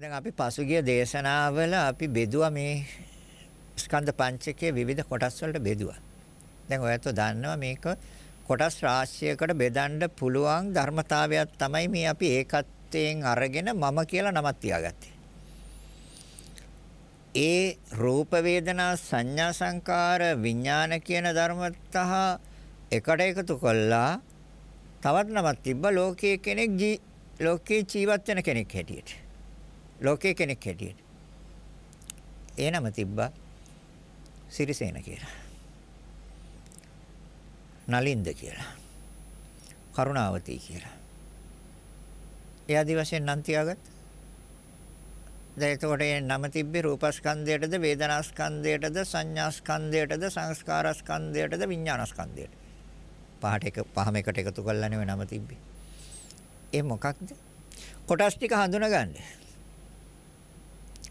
දැන් අපි පසුගිය දේශනාවල අපි බෙදුවා මේ ස්කන්ධ පංචකයේ විවිධ කොටස් වලට බෙදුවා. දැන් ඔයත් දන්නවා මේක කොටස් රාශියකට බෙදන්න පුළුවන් ධර්මතාවයක් තමයි මේ අපි ඒකත්වයෙන් අරගෙන මම කියලා නමක් තියාගත්තේ. ඒ රූප වේදනා සංඥා සංකාර විඥාන කියන ධර්මතහ එකට එකතු කළා තවත් නමක් තිබ්බ ලෝකයේ කෙනෙක් ලෝකේ ජීවත් වෙන කෙනෙක් හැටියට. ලෝකයේ කෙනෙක් හැටියට. ඒ නම තිබ්බා සිරිසේන කියලා. නලින්ද කියලා. කරුණාවති කියලා. ඒ ආදි වශයෙන් නම් තියාගත්ත. දැන් එතකොට මේ නම තිබ්බේ රූපස්කන්ධයටද වේදනාස්කන්ධයටද සංඥාස්කන්ධයටද සංස්කාරස්කන්ධයටද විඥානස්කන්ධයට. පහට එක පහම එකට එකතු කරලා නෙවෙයි නම තිබ්බේ. ඒ මොකක්ද? කොටස් ටික හඳුනගන්න.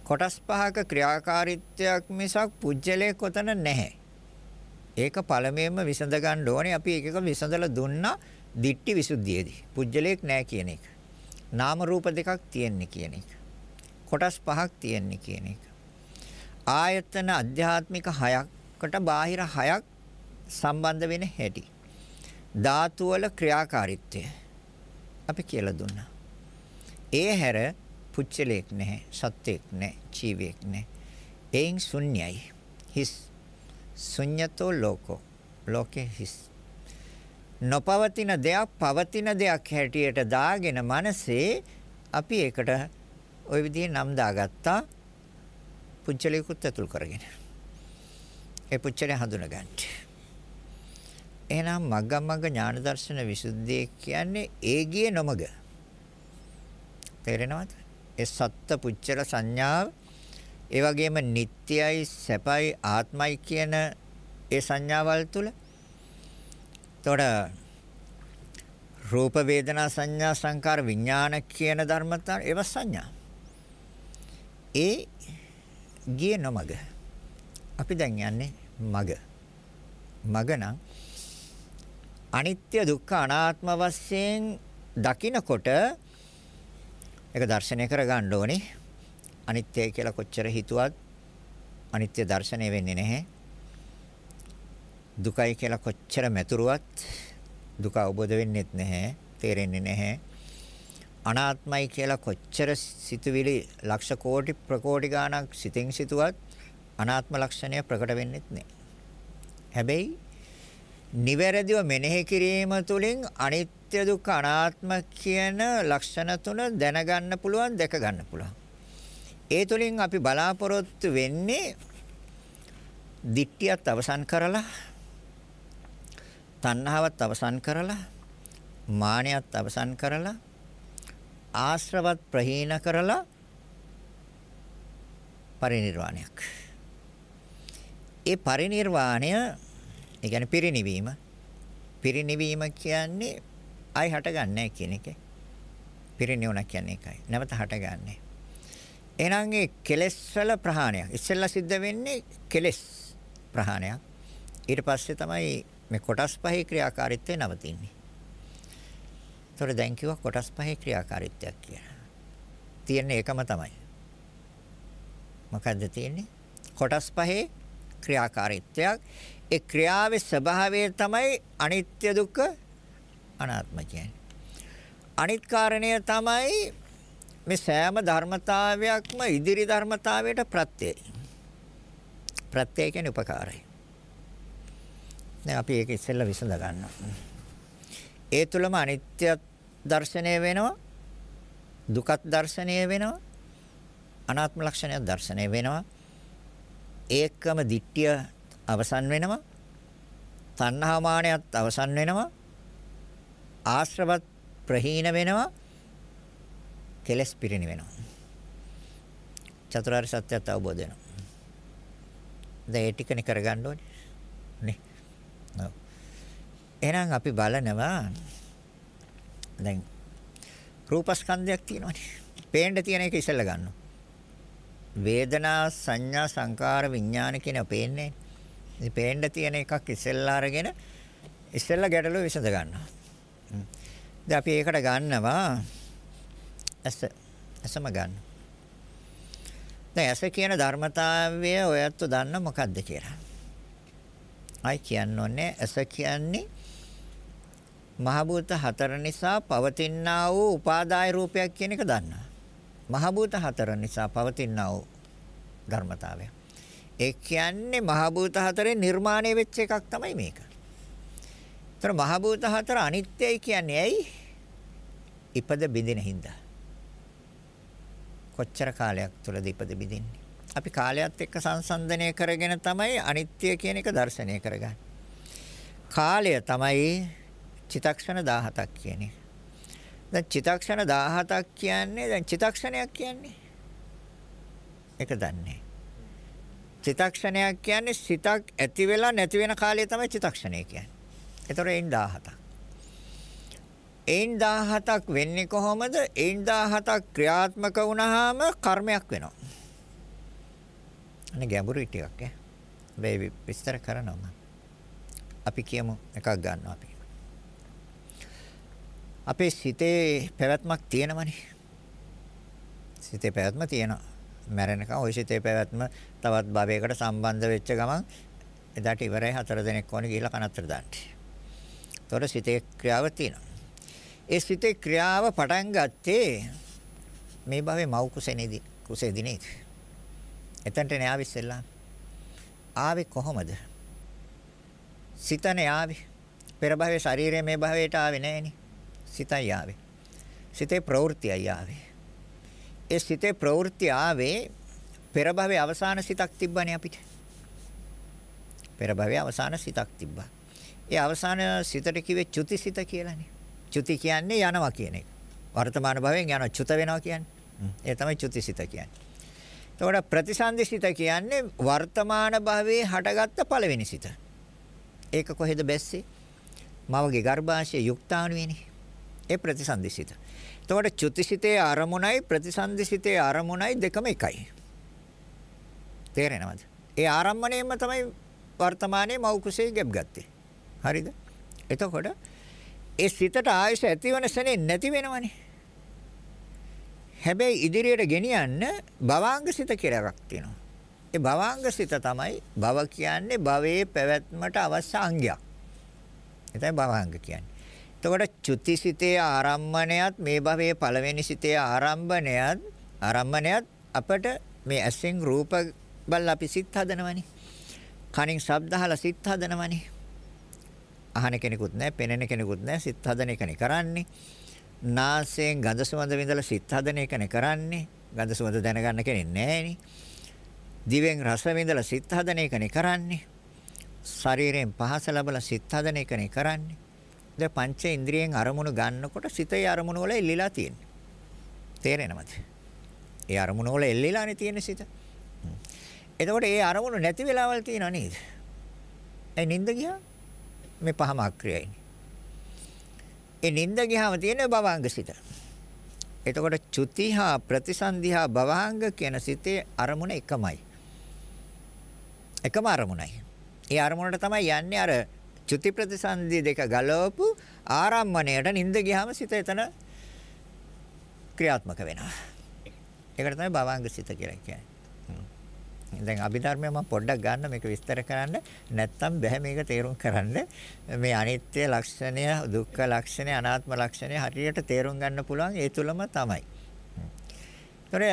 කොටස් පහක ක්‍රියාකාරීත්වයක් මිසක් පුජ්‍යලයක් කොතන නැහැ. ඒක පළමුවෙන්ම විසඳ ගන්න ඕනේ. අපි එක එක විසඳලා දුන්නා දිට්ටි විසුද්ධියේදී. පුජ්‍යලයක් නැහැ කියන එක. නාම රූප දෙකක් තියෙන්නේ කියන එක. කොටස් පහක් තියෙන්නේ කියන එක. ආයතන අධ්‍යාත්මික හයකට බාහිර හයක් සම්බන්ධ වෙන හැටි. ධාතු වල ක්‍රියාකාරීත්වය අපි කියලා දුන්නා. ඒ හැර පුච්චලයක් නැහැ, සත්‍යයක් නැහැ, ජීවියෙක් නැහැ. එයින් ශුන්‍යයි. හිස් ශුන්‍යතෝ ලෝකෝ. ලෝකේ හිස්. නොපවතින දෙයක් පවතින දෙයක් හැටියට දාගෙන මනසේ අපි ඒකට ওই විදිහේ නම් දාගත්තා. පුච්චලයකුත් ඇතුල් කරගෙන. ඒ පුච්චලය හඳුනගන්න. එහෙනම් මග්ගමග්ග ඥාන දර්ශන විසුද්ධිය කියන්නේ ඒ ගියේ නොමග. තේරෙනවද? ඒ සත්ත්‍ය පුච්චල සංඥාව ඒ වගේම නිට්ටයයි සැපයි ආත්මයි කියන ඒ සංඥාවල් තුල තොර රූප වේදනා සංඥා සංකාර විඥාන කියන ධර්මතා ඒව සංඥා. ඒ ගියේ නොමග. අපි දැන් යන්නේ මග. මග නම් අනිත්‍ය දුක්ඛ අනාත්ම වශයෙන් දකිනකොට ඒක දර්ශනය කරගන්න ඕනේ. අනිත්‍යයි කියලා කොච්චර හිතුවත් අනිත්‍ය දර්ශනය වෙන්නේ නැහැ. දුකයි කියලා කොච්චර මැතුරුවත් දුක අවබෝධ වෙන්නේත් නැහැ, තේරෙන්නේ නැහැ. අනාත්මයි කියලා කොච්චර සිතුවිලි ලක්ෂ කෝටි ප්‍රකෝටි ගාණක් සිතින් සිතුවත් අනාත්ම ලක්ෂණය ප්‍රකට වෙන්නේත් නැහැ. හැබැයි නිවැරදිව මෙනෙහි කිරීම තුළින් අනිත්‍ය දුක්ඛ අනාත්ම කියන ලක්ෂණ තුන දැනගන්න පුළුවන් දැක ගන්න පුළුවන්. ඒ තුළින් අපි බලාපොරොත්තු වෙන්නේ දිට්ඨියත් අවසන් කරලා තණ්හාවත් අවසන් කරලා මානයත් අවසන් කරලා ආශ්‍රවත් ප්‍රහීන කරලා පරිණිරවාණයක්. ඒ පරිණිරවාණය ඒ කියන්නේ පිරිණිවීම. පිරිණිවීම කියන්නේ ආයි හටගන්නේ කියන එක. පිරිණිවුණ කියන්නේ ඒකයි. නැවත හටගන්නේ. එහෙනම් ඒ කෙලෙස් වල ප්‍රහාණයක්. ඉස්සෙල්ලා සිද්ධ වෙන්නේ කෙලෙස් ප්‍රහාණයක්. ඊට පස්සේ තමයි මේ කොටස් පහේ ක්‍රියාකාරීත්වය නවතින්නේ. ඒතකොට දැන් කිව්වා කොටස් පහේ ක්‍රියාකාරීත්වයක් කියලා. තියෙන්නේ ඒකම තමයි. මොකද්ද තියෙන්නේ? කොටස් පහේ ක්‍රියාකාරීත්වයක්. ඒ ක්‍රියාවේ ස්වභාවය තමයි අනිත්‍ය දුක්ඛ අනාත්ම කියන්නේ. අනිත් කාරණය තමයි මේ සෑම ධර්මතාවයක්ම ඉදිරි ධර්මතාවයට ප්‍රත්‍යයයි. ප්‍රත්‍යය කියන්නේ උපකාරයි. දැන් අපි ඒක ඉස්සෙල්ලා විසඳ ගන්නවා. ඒ තුලම අනිත්‍ය දර්ශනය වෙනවා. දුකත් දර්ශනය වෙනවා. අනාත්ම ලක්ෂණය දර්ශනය වෙනවා. ඒකම දිට්ඨිය අවසන් වෙනවා. තණ්හා මානයත් අවසන් වෙනවා. ආශ්‍රවත් ප්‍රහීන වෙනවා. කෙලස් පිරිනි වෙනවා. චතුරාර්ය සත්‍යයත් අවබෝධ වෙනවා. දැන් ඒ ටිකනේ කරගන්න ඕනේ. නේ. ඔව්. එහෙනම් අපි බලනවා දැන් රූපස්කන්ධයක් තියෙනවානේ. පේන්න තියෙන එක ඉස්සෙල්ලා ගන්නවා. වේදනා සංඥා සංකාර විඥාන කියන පේන්නේ. ඉතින් පේන්න තියෙන එකක් ඉස්සෙල්ලා අරගෙන ඉස්සෙල්ලා ගැටලුව විසඳ ගන්නවා. දැන් අපි ඒකට ගන්නවා ඇස ඇසම ගන්න. දැන් ඇස කියන ධර්මතාවය ඔයත් දන්න මොකද්ද කියලා. අයි කියන්න ඕනේ ඇස කියන්නේ මහ භූත හතර නිසා පවතිනා වූ උපාදාය රූපයක් කියන එක දන්නවා. මහ භූත හතර නිසා පවතිනා වූ ධර්මතාවය. ඒ කියන්නේ මහ භූත හතරේ නිර්මාණය වෙච්ච එකක් තමයි මේක. ඒතර මහ භූත හතර අනිත්‍යයි කියන්නේ ඇයි? ඉපද බිඳින හින්දා. කොච්චර කාලයක් තුලද ඉපද බිඳින්නේ? අපි කාලයත් එක්ක සංසන්දනය කරගෙන තමයි අනිත්‍ය කියන එක දර්ශනය කරගන්නේ. කාලය තමයි චිතක්ෂණ 17ක් කියන්නේ. දැන් චිතක්ෂණ 17ක් කියන්නේ දැන් චිතක්ෂණයක් කියන්නේ. ඒක දන්නේ. චිතක්ෂණයක් කියන්නේ සිතක් ඇති වෙලා නැති වෙන කාලය තමයි චිතක්ෂණය කියන්නේ. ඒතර එයින් 17ක්. එයින් 17ක් වෙන්නේ කොහොමද? එයින් 17ක් ක්‍රියාත්මක වුණාම කර්මයක් වෙනවා. අනේ ගැඹුරු ටිකක් ඈ. මේ විස්තර කරනවා. අපි කියමු එකක් ගන්නවා අපි. අපේ සිතේ පැවැත්මක් තියෙනවනේ. සිතේ පැවැත්ම තියෙනවා. මැරෙනකන් ওই සිතේ පැවැත්ම තවත් භවයකට සම්බන්ධ වෙච්ච ගමන් එදාට ඉවරයි හතර දෙනෙක් ඕනේ ගිහිල්ලා කනත්තර දාන්න. ඒතොර සිතේ ක්‍රියාව තියෙනවා. ඒ සිතේ ක්‍රියාව පටන් ගත්තේ මේ භවයේ මව් කුසේනේදී කුසේදී නේද? එතනට නේ ආවෙ ඉස්සෙල්ලා. ආවේ කොහොමද? සිතනේ ආවේ. පෙර භවයේ ශරීරය මේ භවයට ආවේ නෑනේ. සිතයි ආවේ. සිතේ ප්‍රවෘත්තියයි ආවේ. ඒ සිතේ ප්‍රවෘත්ති ආවේ පෙර භවයේ අවසාන සිතක් තිබ්බනේ අපිට. පෙර භවයේ අවසාන සිතක් තිබ්බා. ඒ අවසාන සිතට කිව්වේ චුතිසිත කියලානේ. චුති කියන්නේ යනවා කියන එක. වර්තමාන භවයෙන් යනවා චුත වෙනවා කියන්නේ. ඒ තමයි චුතිසිත කියන්නේ. එතකොට ප්‍රතිසන්දිසිත කියන්නේ වර්තමාන භවයේ හටගත්ත පළවෙනි සිත. ඒක කොහෙද බැස්සේ? මවගේ ගර්භාෂයේ යුක්තාණුවේනේ. ඒ ප්‍රතිසන්දිසිත. එතකොට චුතිසිතේ ආරමුණයි ප්‍රතිසන්දිසිතේ ආරමුණයි දෙකම එකයි. තේරෙනවද? ඒ ආරම්මණයෙන්ම තමයි වර්තමානයේ මව් කුසේ ගැබ් ගත්තේ. හරිද? එතකොට ඒ සිතට ආයස ඇතිවන සනේ නැති වෙනවනේ. හැබැයි ඉදිරියට ගෙනියන්න භවාංග සිත කියලා එකක් තියෙනවා. ඒ භවාංග සිත තමයි භව කියන්නේ භවයේ පැවැත්මට අවශ්‍ය අංගයක්. ඒ තමයි භවාංග කියන්නේ. එතකොට චුතිසිතේ ආරම්මණයත් මේ භවයේ පළවෙනි සිතේ ආරම්භණයත් ආරම්භණයත් අපට මේ ඇසෙන් රූප බල අපි සිත් හදනවනේ. කනින් ශබ්ද අහලා සිත් හදනවනේ. අහන කෙනෙකුත් නැහැ, පෙනෙන කෙනෙකුත් නැහැ, සිත් හදන එකනේ කරන්නේ. නාසයෙන් ගඳ සුවඳ විඳලා සිත් හදන එකනේ කරන්නේ. ගඳ සුවඳ දැනගන්න කෙනෙක් නැහැනේ. දිවෙන් රස විඳලා සිත් හදන එකනේ කරන්නේ. ශරීරයෙන් පහස ලැබලා සිත් හදන එකනේ කරන්නේ. දැන් පංච ඉන්ද්‍රියෙන් අරමුණු ගන්නකොට සිතේ අරමුණු වල එල්ලිලා තියෙන්නේ. තේරෙනවද? ඒ අරමුණු වල එල්ලිලානේ තියෙන්නේ සිත. එතකොට ඒ අරමුණු නැති වෙලාවල් තියෙනව නේද? ඒ නිින්ද ගියා මේ පහම අක්‍රියයිනේ. ඒ නිින්ද ගියාම තියෙන භවංග සිත. එතකොට චුතිහා ප්‍රතිසන්දිහා භවංග කියන සිතේ අරමුණ එකමයි. එකම අරමුණයි. ඒ අරමුණට තමයි යන්නේ අර චුති ප්‍රතිසන්දි දෙක ගලවපු ආරම්මණයට නිින්ද ගියාම සිත එතන ක්‍රියාත්මක වෙනවා. ඒකට තමයි භවංග සිත කියලා කියන්නේ. දැන් අභිධර්මය මම පොඩ්ඩක් ගන්න මේක විස්තර කරන්න නැත්තම් බෑ මේක තේරුම් කරන්න මේ අනිත්‍ය ලක්ෂණය දුක්ඛ ලක්ෂණය අනාත්ම ලක්ෂණය හරියට තේරුම් ගන්න පුළුවන් ඒ තුලම තමයි. ඒතර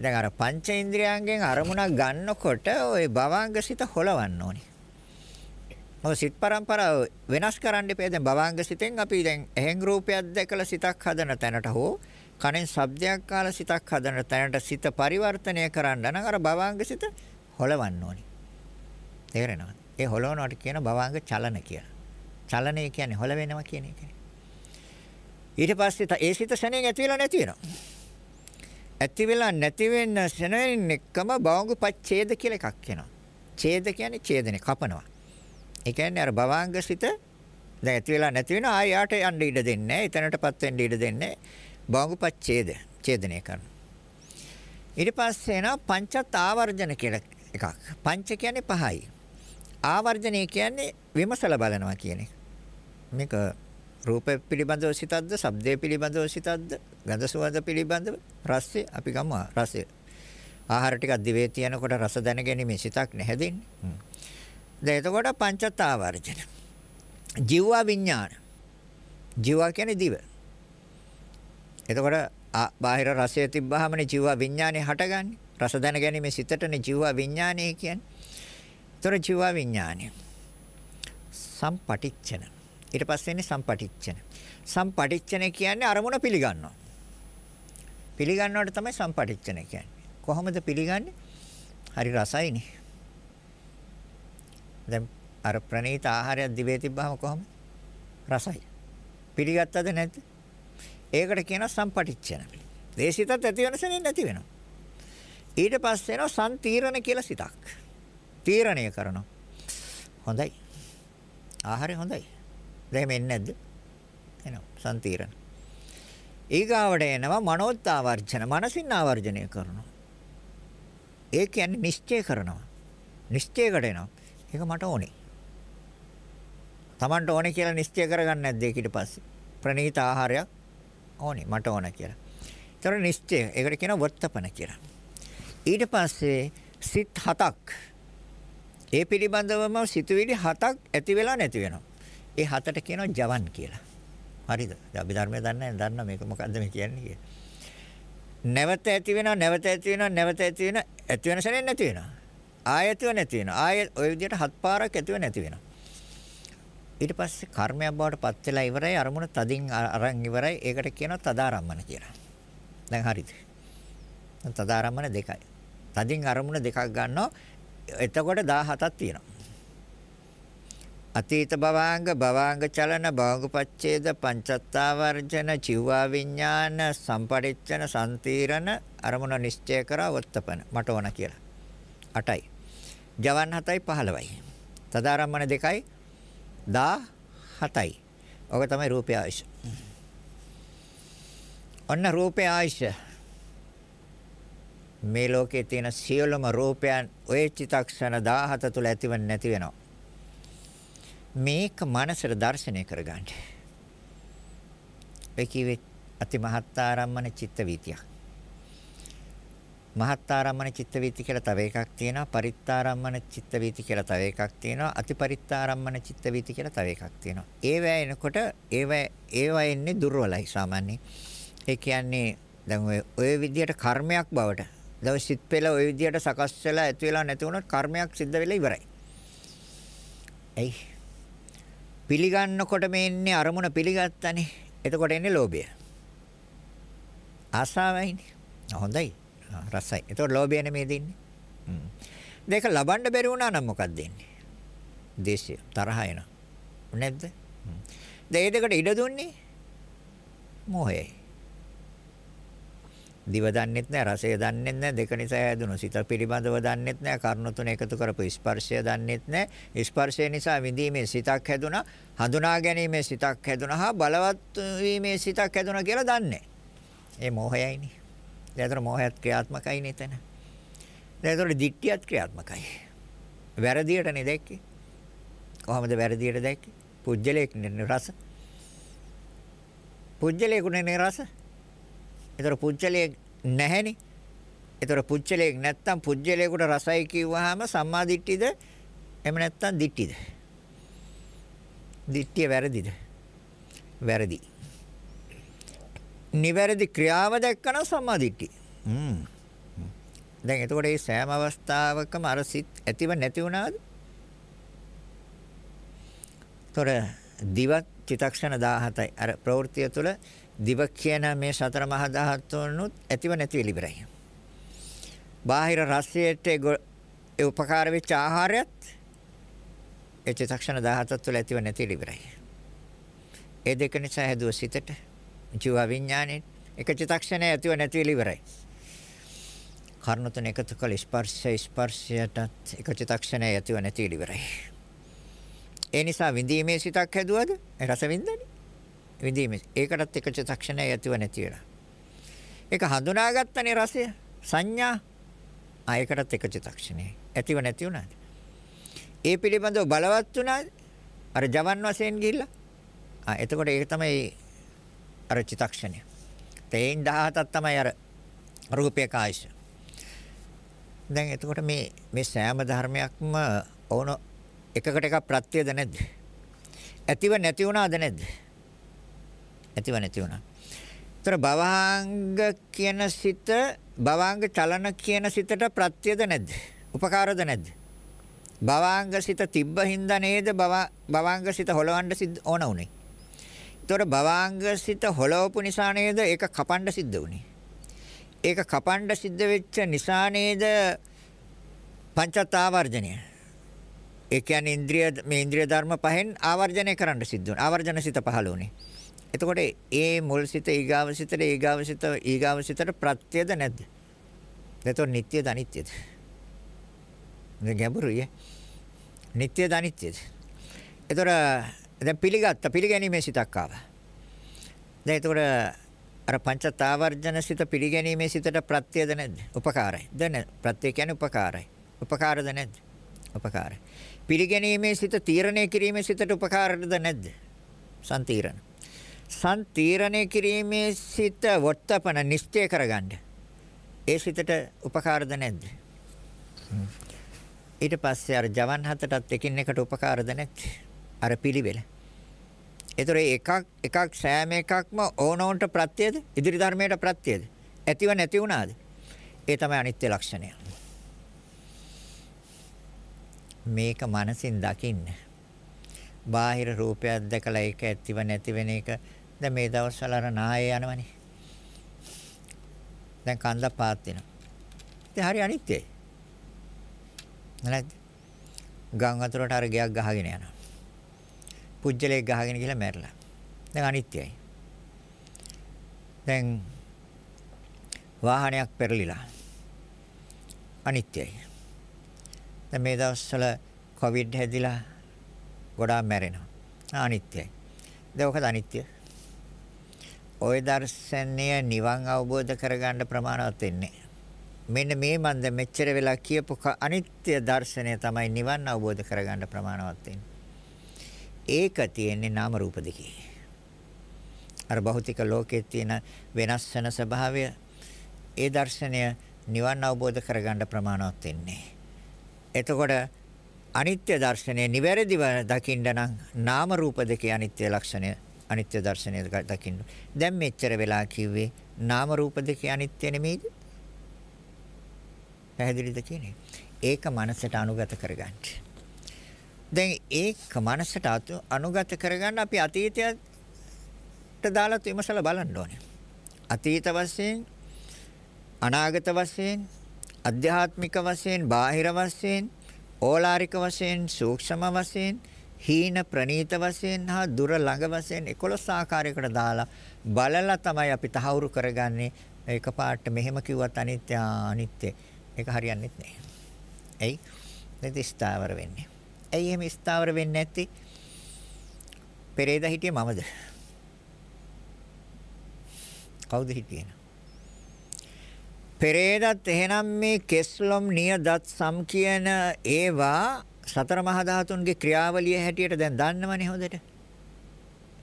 දැන් අර පංච ඉන්ද්‍රියයන්ගෙන් අරමුණක් ගන්නකොට ওই භවංග සිත හොලවන්න ඕනේ. මොකද සිත් පරම්පරාව වෙනස් කරන්න එපා. දැන් භවංග සිතෙන් අපි දැන් එහෙන් රූපයක් දැකලා සිතක් හදන තැනට හෝ කනෙන් ශබ්දයක් කාලා සිතක් හදන තැනට සිත පරිවර්තනය කරන්න නම් අර භවංග සිත හොලවන්න ඕනි. තේරෙනවද? ඒ හොලවනවට කියන භවංග චලන කියලා. චලනය කියන්නේ හොලවෙනවා කියන එකනේ. ඊට පස්සේ ඒ සිත ශරණයෙන් ඇති වෙලා නැති වෙනවා. ඇති වෙලා නැති වෙන්න ශරණයෙන් එක්කම භවංග පච්ඡේද කියලා එකක් එනවා. ඡේද කියන්නේ ඡේදනේ කපනවා. ඒ කියන්නේ අර භවංග සිත දැන් ඇති වෙලා නැති වෙනවා ආය යාට යන්න ඉඩ දෙන්නේ නැහැ. එතනටපත් වෙන්න ඉඩ දෙන්නේ නැහැ. භවංගපච්ඡේද ඡේදනය කරනවා. ඊට පස්සේ එනවා පංචත් ආවර්ජන කියලා එකක්. පංච කියන්නේ පහයි. ආවර්ජනය කියන්නේ විමසලා බලනවා කියන එක. මේක රූප පිළිබඳව සිතද්ද, ශබ්දය පිළිබඳව සිතද්ද, ගන්ධ සුවඳ පිළිබඳව, රසය අපි ගමු රසය. ආහාර ටිකක් දිවේ තියනකොට රස දැනගැනීමේ සිතක් නැහැදෙන්නේ. දැන් එතකොට පංචත් ආවර්ජන. ජීවා විඥාන. ජීවා කියන්නේ දිව. එතකොට බාහිර රසය තිබ්බහමනේ ජීවා විඥානේ හටගන්නේ. රස දැනගැනීමේ සිතටනේ ජීවා විඥානේ කියන්නේ. ඒතර ජීවා විඥානේ. සම්පටිච්ඡන. ඊට පස්සේ එන්නේ සම්පටිච්ඡන. සම්පටිච්ඡන කියන්නේ අරමුණ පිළිගන්නවා. පිළිගන්නවට තමයි සම්පටිච්ඡන කියන්නේ. කොහොමද පිළිගන්නේ? හරි රසයිනේ. දැන් අර ප්‍රණීත ආහාරයක් දිවේ තිබ්බහම කොහොමද? රසයි. පිළිගත්තද නැද්ද? ඒකට කියනවා සම්පටිච්ඡන. ඒ සිතත් ඇති වෙනසෙන් නැති වෙනවා. ඊට පස්සේ එනවා සම්තීරණ කියලා සිතක්. තීරණය කරනවා. හොඳයි. ආහාරය හොඳයි. දැන් එන්නේ නැද්ද? එනවා සම්තීරණ. ඊගාවට එනවා මනෝත් ආවර්ජන. මනසින් ආවර්ජනය කරනවා. ඒ කියන්නේ නිශ්චය කරනවා. නිශ්චයකට එනවා. ඒක මට ඕනේ. Tamanට ඕනේ කියලා නිශ්චය කරගන්න නැද්ද ඒක ඊට පස්සේ? ප්‍රණීත ආහාරයක් ඕනේ මට ඕන කියලා. ඒතර නිශ්චය. ඒකට කියනවා වර්තපන කියලා. ඊට පස්සේ සිත් හතක්. ඒ පිළිබඳවම සිතුවිලි හතක් ඇති වෙලා නැති වෙනවා. ඒ හතට කියනවා ජවන් කියලා. හරිද? අපි ධර්මය දන්නේ නැහැ. දන්න මේක මොකද්ද මේ කියන්නේ කියලා. නැවත ඇති වෙනවා, නැවත ඇති වෙනවා, නැවත ඇති වෙනවා, ඇති වෙන සැරේ නැති වෙනවා. ආයතව නැති වෙනවා. ආය ওই විදිහට හත් පාරක් ඇතිව නැති වෙනවා. ඊට පස්සේ කර්මයක් බවට පත් වෙලා ඉවරයි අරමුණ තදින් අරන් ඉවරයි. ඒකට කියනවා තදාරම්මන කියලා. දැන් හරිද? තදාරම්මන දෙකයි. තදින් අරමුණ දෙකක් ගන්නවා. එතකොට 17ක් තියෙනවා. අතීත භවාංග භවාංග චලන භවංගපච්ඡේද පංචත්තාවර්ජන චිව්වා විඥාන සම්පරිච්ඡන සම්තීරණ අරමුණ නිශ්චය කරා වත්තපන මට ඕන කියලා 8යි ජවන් 7යි 15යි තදාරම්මන 2යි 17යි ඔක තමයි රූපය ආයශ ඔන්න රූපය ආයශ මේ ලෝකයේ තියෙන සියලුම රූපයන් ඔය චිතක්ෂණ 17 තුල ඇතිව නැති වෙනවා මේක මනසට දර්ශනය කරගන්න. ඒ කිව්වේ අති මහත්තාරම්මන චිත්ත වීතියක්. මහත්තාරම්මන චිත්ත වීති කියලා තව එකක් තියෙනවා. පරිත්තාරම්මන චිත්ත වීති කියලා තව එකක් තියෙනවා. අතිපරිත්තාරම්මන චිත්ත වීති කියලා තව එකක් තියෙනවා. ඒවැ එනකොට ඒවැ ඒවැ එන්නේ දුර්වලයි සාමාන්‍යයෙන්. ඒ කියන්නේ දැන් ඔය ඔය විදියට කර්මයක් බවට දැන් සිත් පෙළ ඔය විදියට සකස් වෙලා ඇති වෙලා නැති වුණොත් කර්මයක් සිද්ධ වෙලා ඉවරයි. එයි පිළිගන්නකොට මේ ඉන්නේ අරමුණ පිළිගත්තනේ. එතකොට එන්නේ ලෝභය. ආසාවයිනේ. හොඳයි. රසයි. එතකොට ලෝභය නෙමෙයි දෙන්නේ. හ්ම්. දෙක ලබන්න බැරි වුණා නම් මොකක්ද දෙන්නේ? දේශය, තරහ එන. නැද්ද? හ්ම්. දෙය දෙකට ඉඩ දුන්නේ මොහයයි. දිව දන්නෙත් නැහැ රසය දන්නෙත් නැහැ දෙක නිසා හැදුණු සිත පිළිබඳව දන්නෙත් නැහැ කර්ණ තුන එකතු කරපු ස්පර්ශය දන්නෙත් නැහැ ස්පර්ශය නිසා විඳීමේ සිතක් හැදුණා හඳුනා ගැනීමේ සිතක් හැදුණා හා බලවත් වීමේ සිතක් හැදුණා කියලා දන්නේ ඒ මොහයයිනේ දැන් මොහයත් ක්‍රියාත්මකයි නේතන දැන් ඒතර දික්තියත් ක්‍රියාත්මකයි වැරදියටනේ දැක්කේ කොහොමද වැරදියට දැක්කේ පුජ්‍යලයක් නේ රස පුජ්‍යලයකුනේ රස ඒතර පුච්චලයේ නැහැනේ. ඒතර පුච්චලයක් නැත්තම් පුජ්‍යලයකට රසයි කිව්වහම සම්මා දිට්ඨිද? එහෙම නැත්තම් දිට්ඨිද? දිට්ඨිය වැරදිද? වැරදි. නිවැරදි ක්‍රියාව දැක්කම සම්මා දිට්ඨිය. හ්ම්. දැන් එතකොට මේ සෑම අවස්ථාවකම අර සිත් ඇතිව නැති වුණාද? ତොර දිවත් චිතක්ෂණ 17යි. අර ප්‍රවෘත්තිය තුළ දිව කියන මේ සතර මහා ධාතුනුත් ඇතිව නැති වෙලි ඉවරයි. බාහිර රසයට ඒ උපකාර වෙච්ච ආහාරයත් ඒ චිත්තක්ෂණ 17 තුළ ඇතිව නැති ඉවරයි. ඒ දෙක නිසා හැදුව සිතට ජීව විඥානේ එක චිත්තක්ෂණය ඇතිව නැති ඉවරයි. කර්ණ තුන එකතු කළ ස්පර්ශය ස්පර්ශයටත් එක චිත්තක්ෂණය ඇතිව නැති ඉවරයි. ඒ නිසා විඳීමේ සිතක් හැදුවද රස විඳන්නේ විඳීමේ. ඒකටත් එක චිත්තක්ෂණය ඇතිව නැති වෙලා. ඒක හඳුනාගත්තනේ රසය. සංඥා. ආ ඒකටත් එක චිත්තක්ෂණය. ඇතිව නැති වුණාද? ඒ පිළිබඳව බලවත් වුණාද? අර ජවන් වශයෙන් ගිහිල්ලා. ආ එතකොට ඒක තමයි අර චිත්තක්ෂණය. තේන් 17ක් තමයි අර රූපේ කායශ. දැන් එතකොට මේ මේ සෑම ධර්මයක්ම ඕන එකකට එකක් ප්‍රත්‍යද නැද්ද? ඇතිව නැති වුණාද නැද්ද? ඇතිව නැති වුණා. ඒතර භවංග කියන සිත භවංග චලන කියන සිතට ප්‍රත්‍යද නැද්ද? උපකාරද නැද්ද? භවංග සිත තිබ්බ හින්දා නේද භවංග සිත හොලවන්න සිද්ධ ඕන උනේ. ඒතර භවංග සිත හොලවපු නිසා නේද ඒක කපන්න සිද්ධ උනේ. ඒක කපන්න සිද්ධ වෙච්ච නිසා නේද පංචත් ආවර්ජනය. ඒ කියන්නේ ඉන්ද්‍රිය මේ ඉන්ද්‍රිය ධර්ම පහෙන් ආවර්ජනය කරන්න සිද්ධ වුණා. ආවර්ජන සිත පහළ වුණේ. එතකොට ඒ මුල් සිත ඊගාව සිතට ඊගාව සිත ඊගාව සිතට ප්‍රත්‍යද නැද්ද? එතකොට නිට්ටයද අනිත්‍යද? මේ ගැඹුරුයි. නිට්ටයද අනිත්‍යද? එතකොට දැන් පිළිගත්ත පිළිගැනීමේ සිතක් ආවා. දැන් එතකොට අර පංචතාවර්ජන සිත පිළිගැනීමේ සිතට ප්‍රත්‍යද නැද්ද? උපකාරයි. දැන් ප්‍රත්‍ය කියන්නේ උපකාරයි. උපකාරද නැද්ද? උපකාරයි. පිළිගැනීමේ සිත තීරණය කිරීමේ සිතට උපකාරද නැද්ද? සම්තීරණ. සම්තීරණය කිරීමේ සිත වර්තපන නිශ්චය කරගන්න. ඒ සිතට උපකාරද නැද්ද? ඊට පස්සේ අර ජවන් හතටත් එකින් එකට උපකාරද නැද්ද? අර පිළිවෙල. ඒතර එකක් එකක් සෑම එකක්ම ඕනෝන්ට ප්‍රත්‍යයද? ඉදිරි ධර්මයට ප්‍රත්‍යයද? ඇතිව නැති වුණාද? ඒ තමයි අනිත්‍ය ලක්ෂණය. මේක මනසින් දකින්න. බාහිර රූපයක් දැකලා ඒක ඇතිව නැති වෙන එක දැන් මේ දවස්වල අර නායේ යනවනේ. දැන් කන්ද පාත් වෙනවා. ඉතින් හරි අනිත්‍යයි. නැද්ද? ගම් වතුරට අර ගයක් ගහගෙන යනවා. පුජ්‍යලයක් ගහගෙන ගිහලා මැරලා. දැන් අනිත්‍යයි. දැන් වාහනයක් පෙරලිලා. අනිත්‍යයි. දැන් මේ දවස්වල කොවිඩ් හැදිලා ගොඩාක් මැරෙනවා. අනිත්‍යයි. දැන් ඔකද අනිත්‍ය? ওই දර්ශනය නිවන් අවබෝධ කරගන්න ප්‍රමාණවත් වෙන්නේ. මෙන්න මේ මන්ද මෙච්චර වෙලා කියපු අනිත්‍ය දර්ශනය තමයි නිවන් අවබෝධ කරගන්න ප්‍රමාණවත් වෙන්නේ. ඒක තියෙන්නේ නාම රූප දෙකේ. අර භෞතික ලෝකයේ තියෙන වෙනස් වෙන ස්වභාවය ඒ දර්ශනය නිවන් අවබෝධ කරගන්න ප්‍රමාණවත් වෙන්නේ. එතකොට අනිත්‍ය දර්ශනය නිවැරදිව දකින්න නම් නාම රූප දෙකේ අනිත්‍ය ලක්ෂණය අනිත්‍ය දර්ශනය දකින්න. දැන් මෙච්චර වෙලා කිව්වේ නාම රූප දෙකේ අනිත්‍ය නෙමෙයිද? පැහැදිලිද කියන්නේ? ඒක මනසට අනුගත කරගන්න. දැන් ඒක මනසට අනුගත කරගන්න අපි අතීතයට දාලා විමසලා බලන්න ඕනේ. අතීත වශයෙන් අනාගත වශයෙන් අධ්‍යාත්මික වශයෙන් බාහිර වශයෙන් ඕලාරික වශයෙන් සූක්ෂම වශයෙන් හීන ප්‍රනීත වශයෙන් හා දුර ළඟ වශයෙන් 11 ආකාරයකට දාලා බලලා තමයි අපි තහවුරු කරගන්නේ එකපාරට මෙහෙම කිව්වත් අනිත්‍ය අනිත්‍ය ඒක හරියන්නේ නැහැ. එයි නිතිස්ථාවර වෙන්නේ. ඇයි එහෙම ස්ථාවර වෙන්නේ නැත්තේ? පෙරේද හිටියේ මමද? කවුද හිටියේ? පෙරේදත් එහෙනම් මේ කෙස්ලොම් නියදත් සම් කියන ඒවා සතර මහා ධාතුන්ගේ ක්‍රියාවලිය හැටියට දැන් දන්නවනේ හොඳට.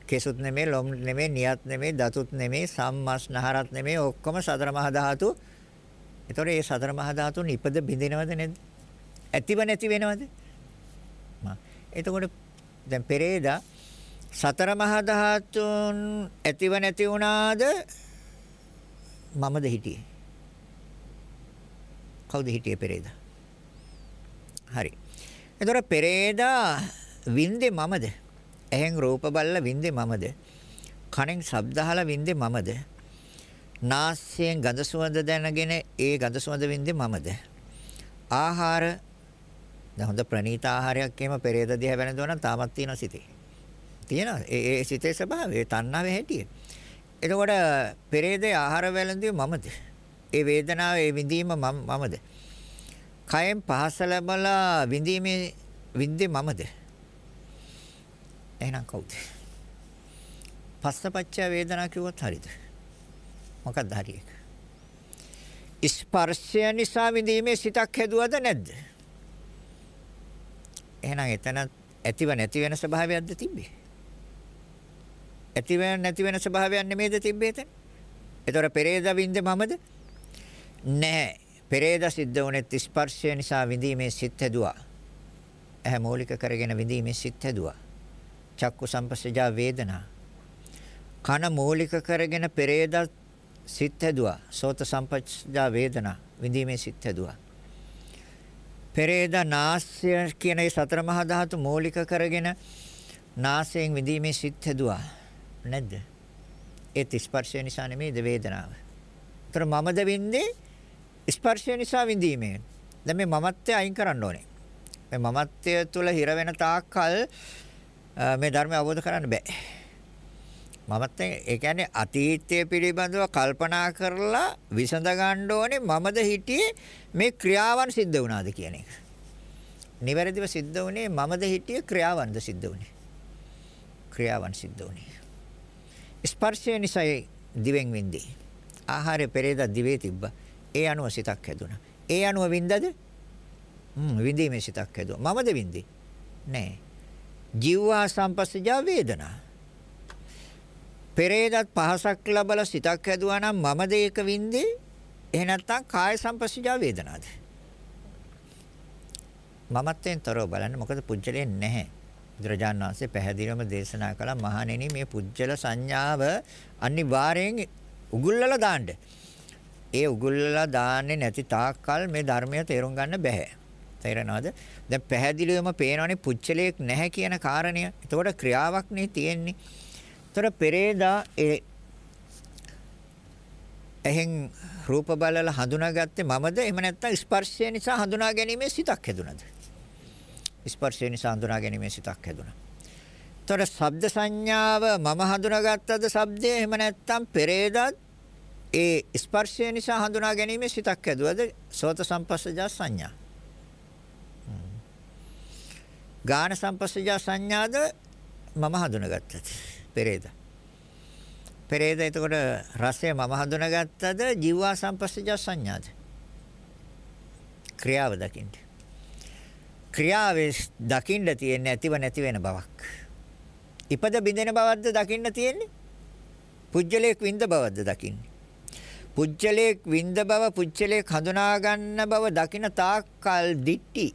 කෙසුත් නෙමෙයි ලොම් නෙමෙයි නියත් නෙමෙයි දතුත් නෙමෙයි සම්මස් නහරත් නෙමෙයි ඔක්කොම සතර මහා ධාතු. ඒතකොට මේ සතර මහා ධාතුන් ඉපද බිඳිනවද නැද්ද? ඇතිව නැති වෙනවද? එතකොට දැන් පෙරේදා සතර මහා ධාතුන් ඇතිව නැති වුණාද? මමද හිටියේ. කවුද හිටියේ පෙරේදා? හරි. එතකොට පෙරේදා වින්දේ මමද? එහෙන් රූප බලලා වින්දේ මමද? කනෙන් ශබ්ද අහලා වින්දේ මමද? නාසයෙන් ගඳ සුවඳ දැනගෙන ඒ ගඳ සුවඳ වින්දේ මමද? ආහාර දැන් හොඳ ප්‍රණීත ආහාරයක් එහෙම පෙරේත දිහා වෙනදෝ නම් තාමත් තියෙනවා සිතේ. තියෙනවා. ඒ ඒ සිතේ ස්වභාවය, ඒ තණ්හාවේ හැටිය. එතකොට පෙරේතේ ආහාර වැළඳිය මමද? ඒ වේදනාව, ඒ විඳීම මමද? කයෙන් පහස ලැබලා විඳීමේ විඳේ මමද? එහෙනම් කවුද? පස්සපච්ච වේදනා කිව්වොත් හරිද? මොකක්ද හරි එක? ස්පර්ශය නිසා විඳීමේ සිතක් හැදුවද නැද්ද? එහෙනම් එතන ඇතිව නැති වෙන ස්වභාවයක්ද තිබ්බේ? ඇතිව නැති වෙන ස්වභාවයක් නෙමෙයිද තිබ්බේ එතන? ඒතර පෙරේද වින්ද මමද? නැහැ. පෙරේද සිද්ධ වුණේ ස්පර්ශය නිසා විඳීමේ සිත් හැදුවා. ඇහැ මූලික කරගෙන විඳීමේ සිත් හැදුවා. චක්කු සම්පස්සජා වේදනා. කන මූලික කරගෙන පෙරේද සිත් හැදුවා. සෝත සම්පස්සජා වේදනා විඳීමේ සිත් හැදුවා. පෙරේද නාස්‍ය කියන ඒ සතර මහා ධාතු මූලික කරගෙන නාසයෙන් විඳීමේ සිත් හැදුවා. නැද්ද? ඒ ස්පර්ශය නිසා නෙමෙයිද වේදනාව. ඒතර මමද විඳේ ස්පර්ශය නිසා විඳීමේ. දැන් මේ මමත්වය අයින් කරන්න ඕනේ. මේ මමත්වය තුළ හිර වෙන තාක්කල් මේ ධර්මය අවබෝධ කරන්න බෑ. මමත්වය ඒ කියන්නේ අතීතය පිළිබඳව කල්පනා කරලා විසඳ ගන්න ඕනේ මමද හිටියේ මේ ක්‍රියාවන් සිද්ධ වුණාද කියන එක. නිවැරදිව සිද්ධ වුණේ මමද හිටියේ ක්‍රියාවන්ද සිද්ධ වුණේ. ක්‍රියාවන් සිද්ධ වුණේ. ස්පර්ශය නිසා දිවෙන් වින්දී. ආහාරය පෙරේද දිවේ තිබ්බා. ඒ අනුව සිතක් හැදුණා. ඒ අනුව වින්දද? හ්ම් විඳීමේ සිතක් හැදුවා. මමද වින්දේ? නෑ. ජීවා සම්පස්සජා වේදනා. පෙරේදත් පහසක් ලැබලා සිතක් හැදුවා නම් මමද ඒක වින්දේ? එහෙ නැත්නම් කාය සම්පස්සජා වේදනාද? මමත්වෙන් තොරව බලන්න මොකද පුජ්‍යලේ නැහැ. බුදුරජාණන් වහන්සේ පැහැදිලිවම දේශනා කළා මහණෙනි මේ පුජ්‍යල සංඥාව අනිවාර්යෙන් උගුල්ලලා දාන්න. ඒ උගුල්ලලා දාන්නේ නැති තාක්කල් මේ ධර්මය තේරුම් ගන්න බෑ. තේරෙනවද? දැන් පැහැදිලිවම පේනවනේ පුච්චලයක් නැහැ කියන කාරණය. එතකොට ක්‍රියාවක් නේ තියෙන්නේ. ඒතර පෙරේදා ඒ එහෙන් රූප බලලා හඳුනාගත්තේ මමද? එහෙම නැත්නම් ස්පර්ශය නිසා හඳුනා ගැනීමේ සිතක් හැදුනද? ස්පර්ශය නිසා හඳුනා ගැනීමේ සිතක් හැදුනා. ඒතර ශබ්ද සංඥාව මම හඳුනාගත්තද ශබ්දය? එහෙම නැත්නම් පෙරේදත් ඒ ස්පර්ශය නිසා හඳුනා ගැනීමේ සිතක් ඇදුවද සෝත සම්පස්සජා සංඥා. ගාන සම්පස්සජා සංඥාද මම හඳුනාගත්තද පෙරේද. පෙරේද එතකොට රසය මම හඳුනාගත්තද ජීවා සම්පස්සජා සංඥාද. ක්‍රියාව දකින්න. ක්‍රියාවේ දකින්න තියෙන්නේ ඇතිව නැති වෙන බවක්. ඉපද බිඳෙන බවක්ද දකින්න තියෙන්නේ? පුජ්‍යලයක් විඳ බවක්ද දකින්නේ? පුච්චලයක් විඳ බව පුච්චලයක් හඳුනා ගන්න බව දකින තාක්කල් දිට්ටි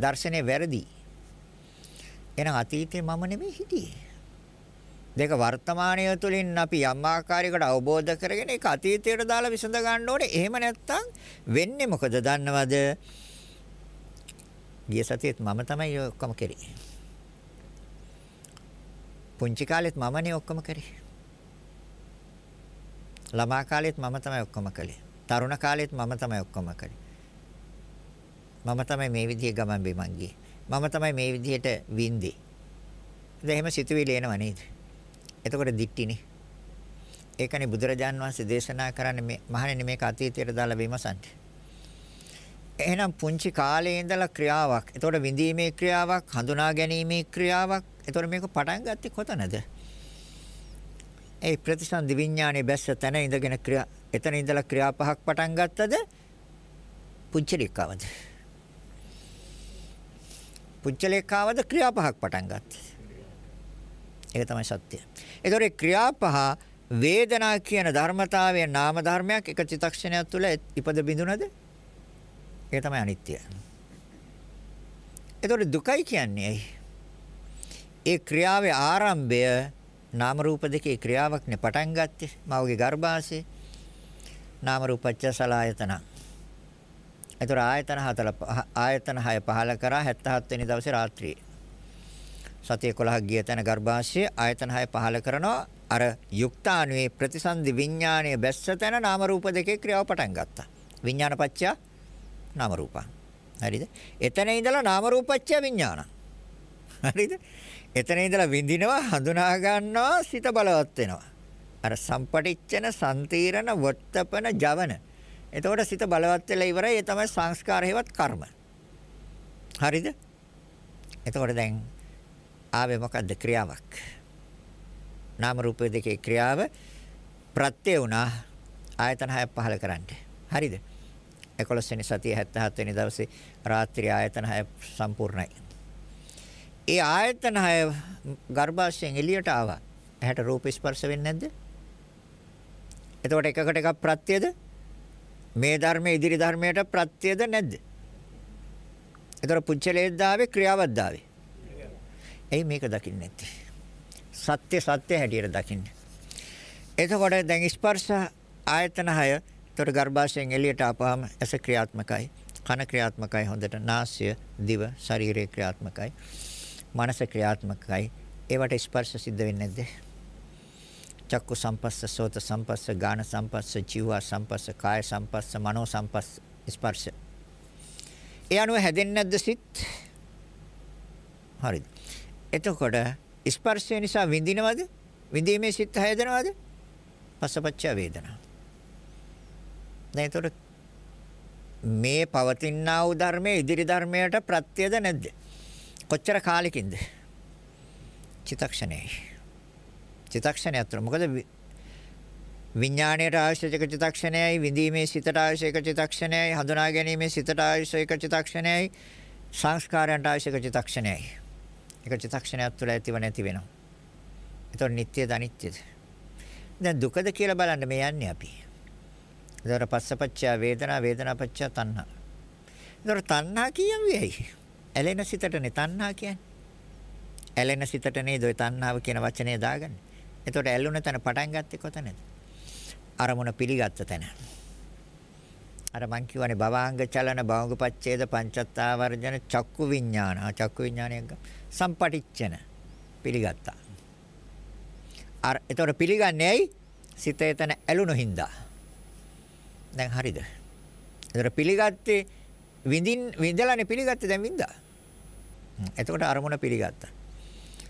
දර්ශනේ වැරදි එහෙනම් අතීතේ මම නෙමෙයි හිටියේ දෙක වර්තමානය තුළින් අපි යම් ආකාරයකට අවබෝධ කරගෙන ඒක අතීතයට දාලා විසඳ ගන්න ඕනේ එහෙම නැත්නම් වෙන්නේ මොකද දන්නවද ගිය සතියේත් මම තමයි ඔක්කොම කරේ පුංචි කාලෙත් මමනේ ඔක්කොම කරේ ළමා කාලෙත් මම තමයි ඔක්කොම කළේ. තරුණ කාලෙත් මම තමයි ඔක්කොම කළේ. මම තමයි මේ විදිහේ ගමන් බිමන් ගියේ. මම තමයි මේ විදිහට වින්දේ. දැන් එහෙම සිතුවිලි එනව නේද? එතකොට දික්ටිනේ. ඒකනේ බුදුරජාන් වහන්සේ දේශනා කරන්නේ මේ මහණෙනි මේක අතීතයට දාලා විමසන්න. එහෙනම් පුංචි කාලේ ඉඳලා ක්‍රියාවක්. එතකොට විඳීමේ ක්‍රියාවක්, හඳුනා ගැනීමේ ක්‍රියාවක්. එතකොට මේක පටන් ගත්තේ කොතනද? ඒ ප්‍රතිසන්දි විඥානයේ බැස්ස තැන ඉඳගෙන ක්‍රියා එතන ඉඳලා ක්‍රියා පහක් පටන් ගත්තද පුච්චලිකාවද පුච්චලිකාවද ක්‍රියා පහක් පටන් ගත්තේ ඒක තමයි සත්‍යය. ඒතොරේ ක්‍රියා පහ වේදනා කියන ධර්මතාවය නාම ධර්මයක් එක චිත්තක්ෂණයක් තුළ ඉපද බිඳුනද? ඒක තමයි අනිත්‍ය ඒතොරේ දුකයි කියන්නේ ඇයි? ඒ ක්‍රියාවේ ආරම්භය නාම රූප දෙකේ ක්‍රියාවක් නේ පටන් ගත්තේ මවගේ ගර්භාෂයේ. නාම රූපච්ච සලායතන. ඒතර ආයතන හතර ආයතන 6 පහල කරා 77 වෙනි දවසේ රාත්‍රියේ. සතිය 11ක් ගිය තැන ගර්භාෂයේ ආයතන 6 පහල කරනවා අර යුක්තාණුවේ ප්‍රතිසන්දි විඥානයේ බැස්ස තැන නාම රූප දෙකේ ක්‍රියාව පටන් ගත්තා. විඥානපච්චය නාම රූපං. හරිද? එතන ඉඳලා නාම රූපච්චය විඥානං. හරිද? එතන ඉඳලා විඳිනවා හඳුනා ගන්නවා සිත බලවත් වෙනවා. අර සම්පටිච්චන සම්තීරණ වට්ටපන ජවන. එතකොට සිත බලවත් වෙලා ඉවරයි. ඒ තමයි සංස්කාර හේවත් කර්ම. හරිද? එතකොට දැන් ආවේ මොකද්ද ක්‍රියාවක්? නාම රූප දෙකේ ක්‍රියාව ප්‍රත්‍ය වුණා ආයතන හය පහල කරන්න. හරිද? 11 වෙනි සතිය 77 වෙනි දවසේ රාත්‍රී ආයතන හය සම්පූර්ණයි. ඒ ආයතන හය ගර්භාෂයෙන් එළියට ආවා. ඇහැට රූප ස්පර්ශ වෙන්නේ නැද්ද? එතකොට එකකට එකක් ප්‍රත්‍යද? මේ ධර්මයේ ඉදිරි ධර්මයට ප්‍රත්‍යද නැද්ද? ඒතර පුච්චලේද්ද ආවේ ක්‍රියාවක්ද ආවේ? එයි මේක දකින්නේ නැත්තේ. සත්‍ය සත්‍ය හැටියට දකින්නේ. එතකොට දැන් ස්පර්ශ ආයතන 6 ତොර ගර්භාෂයෙන් එළියට ආපුවාම ඇස ක්‍රියාත්මකයි. කන ක්‍රියාත්මකයි හොඳට. නාසය, දිව, ශරීරය ක්‍රියාත්මකයි. මනස ක්‍රියාත්මකයි. ඒවට ස්පර්ශ සිද්ධ වෙන්නේ නැද්ද? චක්කු සම්පස්ස, සෝත සම්පස්ස, ගාන සම්පස්ස, ජීව සම්පස්ස, කාය සම්පස්ස, මනෝ සම්පස්ස ස්පර්ශ. ඒ අනුව හැදෙන්නේ නැද්ද සිත්? හරිද? එතකොට ස්පර්ශය නිසා විඳිනවද? විඳීමේ සිත් හැදෙනවද? පසපච්ච වේදනා. දැන් එතකොට මේ පවතිනා වූ ධර්මයේ ඉදිරි ධර්මයට ප්‍රත්‍යද නැද්ද? කොච්චර කාලෙකින්ද? චිතක්ෂණයයි. චිතක්ෂණය අතර මොකද විඥාණයට අවශ්‍යක චිතක්ෂණයයි විඳීමේ සිතට අවශ්‍යක චිතක්ෂණයයි හඳුනා ගැනීමේ සිතට අවශ්‍යක චිතක්ෂණයයි සංස්කාරයන්ට අවශ්‍යක චිතක්ෂණයයි. එක චිතක්ෂණයක් තුළ ඇතිව නැති වෙනවා. ඒතකොට නිට්ටයද අනිත්‍යද? දැන් දුකද කියලා බලන්න මේ යන්නේ අපි. ඒතර පස්සපච්චය වේදනා වේදනාපච්චය තණ්හා. ඒතර තණ්හා කියන්නේ ඇයි? ඇලෙන සිතටනේ තණ්හා කියන්නේ. ඇලෙන සිතට නේද ඔය තණ්හාව කියන වචනේ දාගන්නේ. එතකොට ඇලුන තැන පටන් ගත්තේ කොතනද? අරමුණ පිළිගත්ත තැන. අර මං කියවනේ භවාංග චලන භවංගපච්ඡේද පංචත්තාවර්ජන චක්කු විඥාන. චක්කු විඥානයක් සම්පටිච්චන පිළිගත්තා. අර එතකොට පිළිගන්නේ ඇයි? සිත එතන ඇලුණු හින්දා. දැන් හරිද? ඒතර පිළිගත්තේ විඳින් විඳලානේ පිළිගත්තේ දැන් විඳා. එතකොට අරමුණ පිළිගත්තා.